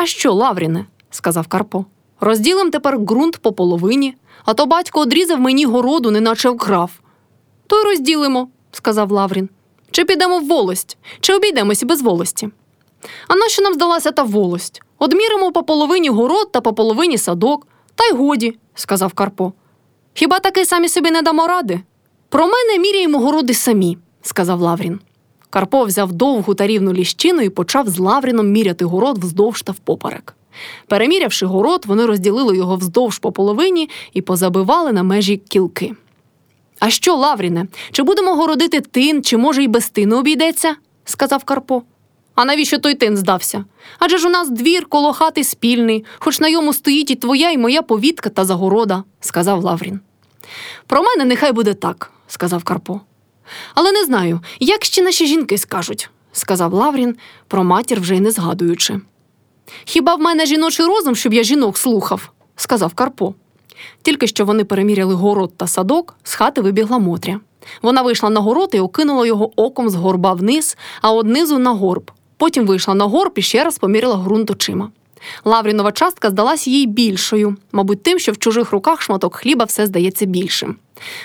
А що, Лавріне? сказав Карпо. Розділим тепер ґрунт по половині, а то батько одрізав мені городу, неначе вкрав. То й розділимо, сказав Лаврін. Чи підемо в волость, чи обійдемося без волості? А нащо нам здалася та волость? Одміримо по половині город та по половині садок, та й годі, сказав Карпо. Хіба таки самі собі не дамо ради? Про мене міряємо городи самі, сказав Лаврін. Карпо взяв довгу та рівну ліщину і почав з Лавріном міряти город вздовж та впоперек. Перемірявши город, вони розділили його вздовж по половині і позабивали на межі кілки. А що, Лавріне, чи будемо городити тин, чи може й без тину обійдеться? сказав Карпо. А навіщо той тин здався? Адже ж у нас двір коло хати спільний, хоч на йому стоїть і твоя, і моя повітка та загорода, сказав Лаврін. Про мене нехай буде так, сказав Карпо. Але не знаю, як ще наші жінки скажуть, сказав Лаврін, про матір вже й не згадуючи. Хіба в мене жіночий розум, щоб я жінок слухав, сказав Карпо. Тільки що вони переміряли город та садок, з хати вибігла Мотря. Вона вийшла на город і окинула його оком з горба вниз, а однизу на горб. Потім вийшла на горб і ще раз поміряла ґрунт очима. Лаврінова частка здалась їй більшою, мабуть, тим, що в чужих руках шматок хліба все здається більшим.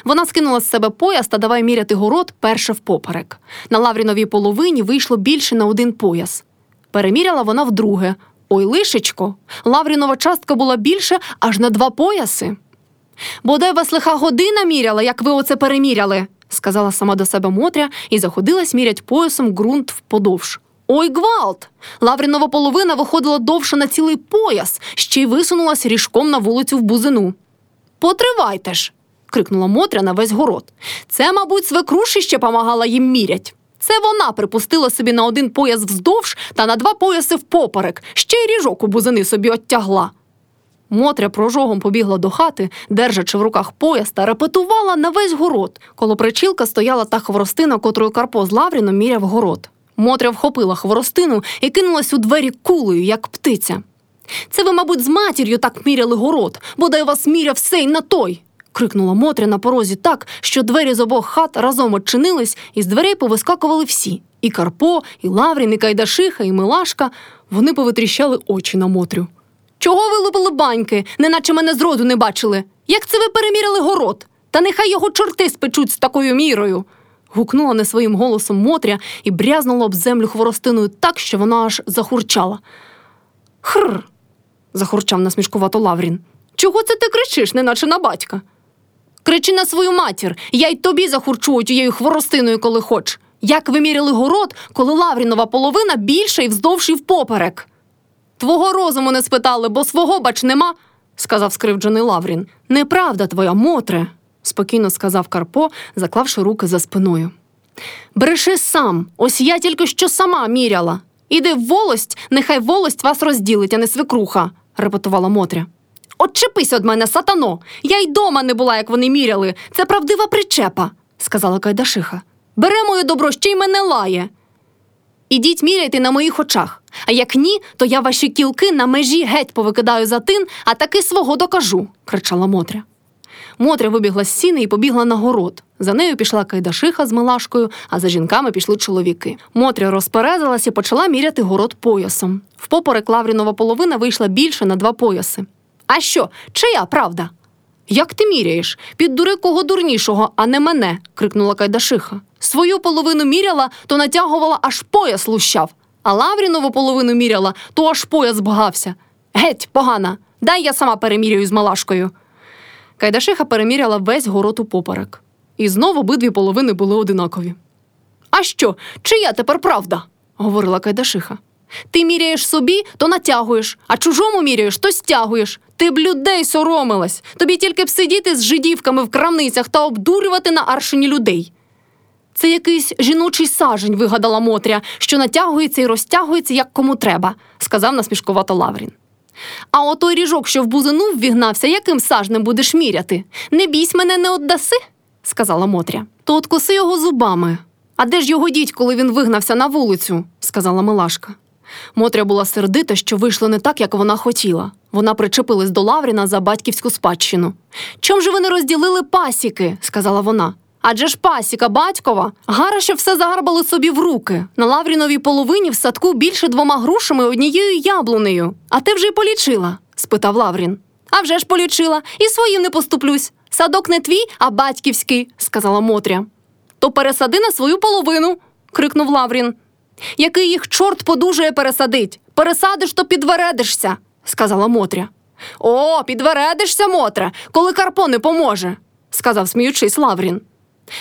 Вона скинула з себе пояс та давай міряти город перше впоперек. На Лавріновій половині вийшло більше на один пояс. Переміряла вона вдруге. Ой, лишечко, Лаврінова частка була більше аж на два пояси. Бодай вас лиха година міряла, як ви оце переміряли, сказала сама до себе Мотря і заходилась мірять поясом ґрунт вподовж. Ой, гвалт! Лаврінова половина виходила довше на цілий пояс, ще й висунулась ріжком на вулицю в бузину. Потривайте ж. крикнула Мотря на весь город. Це, мабуть, свекруші ще помагала їм мірять. Це вона припустила собі на один пояс вздовж та на два пояси впоперек, ще й ріжок у бузини собі оттягла. Мотря прожогом побігла до хати, держачи в руках пояс та репетувала на весь город. Коло причілка стояла та хворостина, котрою Карпо з Лавріном міряв город. Мотря вхопила хворостину і кинулась у двері кулею, як птиця. Це ви, мабуть, з матір'ю так міряли город, бодай вас міряв сей на той. крикнула Мотря на порозі так, що двері з обох хат разом очинились, і з дверей повискакували всі і Карпо, і Лаврін, і Кайдашиха, і Милашка. Вони повитріщали очі на Мотрю. Чого ви лупили баньки, неначе мене зроду не бачили? Як це ви переміряли город? Та нехай його чорти спечуть з такою мірою. Гукнула не своїм голосом Мотря і брязнула об землю хворостиною так, що вона аж захурчала. Хр. захурчав насмішкувато Лаврін. Чого це ти кричиш, неначе на батька? Кричи на свою матір, я й тобі захурчую тією хворостиною, коли хоч. Як виміряли город, коли Лаврінова половина більша і вздовж і впоперек? Твого розуму не спитали, бо свого, бач, нема, сказав скривджений Лаврін. Неправда твоя, Мотре, спокійно сказав Карпо, заклавши руки за спиною. Бреши сам, ось я тільки що сама міряла. Іди в волость, нехай волость вас розділить, а не свекруха, репетувала Мотря. Отчепись од мене, сатано. Я й дома не була, як вони міряли. Це правдива причепа, сказала Кайдашиха. Бере моє добро, ще й мене лає. Ідіть міряйте на моїх очах. А як ні, то я ваші кілки на межі геть повикидаю за тин, а таки свого докажу, кричала Мотря. Мотря вибігла з сіни і побігла на город. За нею пішла Кайдашиха з Милашкою, а за жінками пішли чоловіки. Мотря розперезалась і почала міряти город поясом. Впоперек Лаврінова половина вийшла більше на два пояси. А що, чия правда? Як ти міряєш? Піддури кого дурнішого, а не мене, крикнула Кайдашиха. Свою половину міряла, то натягувала, аж пояс лущав, а Лаврінову половину міряла, то аж пояс бгався. Геть, погана, дай я сама переміряю з Малашкою. Кайдашиха переміряла весь город у поперек. І знову обидві половини були одинакові. А що, чия тепер правда? говорила Кайдашиха. Ти міряєш собі, то натягуєш, а чужому міряєш, то стягуєш. Ти б людей соромилась. Тобі тільки б сидіти з жидівками в крамницях та обдурювати на аршині людей. Це якийсь жіночий сажень, вигадала Мотря, що натягується і розтягується, як кому треба, сказав насмішкувато Лаврін. А отой ріжок, що в бузину ввігнався, яким сажнем будеш міряти? Не бійсь мене, не отдаси, сказала Мотря. То откуси його зубами. А де ж його діть, коли він вигнався на вулицю? сказала Милашка. Мотря була сердита, що вийшло не так, як вона хотіла. Вона причепилась до Лавріна за батьківську спадщину. Чом же ви не розділили пасіки? сказала вона. Адже ж пасіка батькова. Гара, що все загарбали собі в руки. На Лавріновій половині в садку більше двома грушами однією яблунею. А ти вже й полічила? спитав Лаврін. А вже ж полічила, і своїм не поступлюсь. Садок не твій, а батьківський, сказала Мотря. То пересади на свою половину, крикнув Лаврін. Який їх чорт подужує пересадить? Пересадиш, то підвередишся, сказала Мотря. О, підвередишся, Мотре, коли Карпо не поможе, сказав, сміючись Лаврін.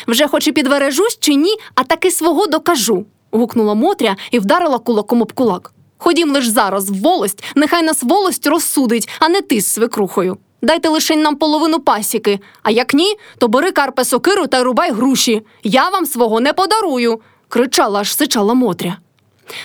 Вже хоч і підвережусь чи ні, а таки свого докажу. гукнула Мотря і вдарила кулаком об кулак. Ходім лиш зараз в волость, нехай нас волость розсудить, а не ти з свекрухою. Дайте лишень нам половину пасіки, а як ні, то бери карпе сокиру та рубай груші. Я вам свого не подарую. кричала аж сичала Мотря.